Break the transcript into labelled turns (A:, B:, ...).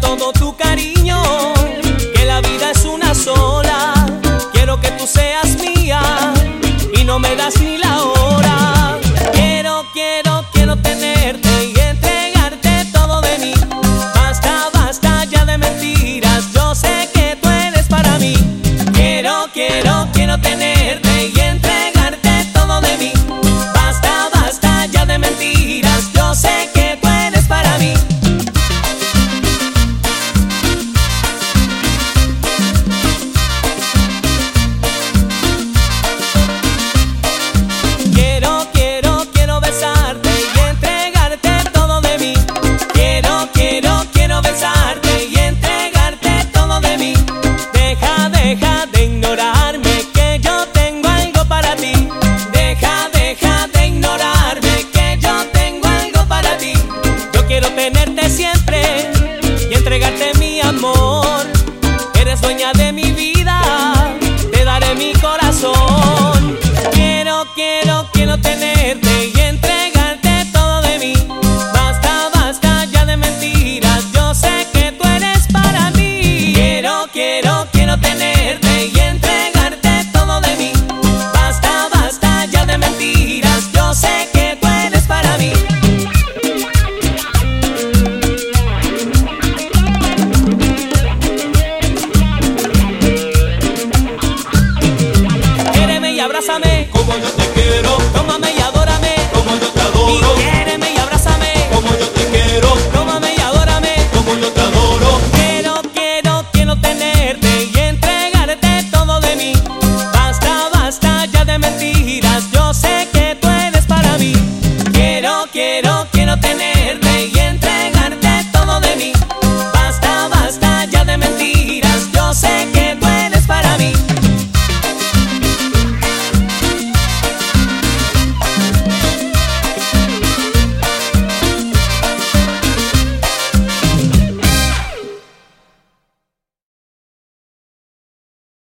A: todo tu cariño, que la vida es una sola. Quiero que tú seas mía y no me das ni la hora. Quiero, quiero, quiero tenerte y entregarte todo de mí. Basta, basta ya de mentiras, yo sé que tú eres para mí. Quiero, quiero, quiero tenerte. Quiero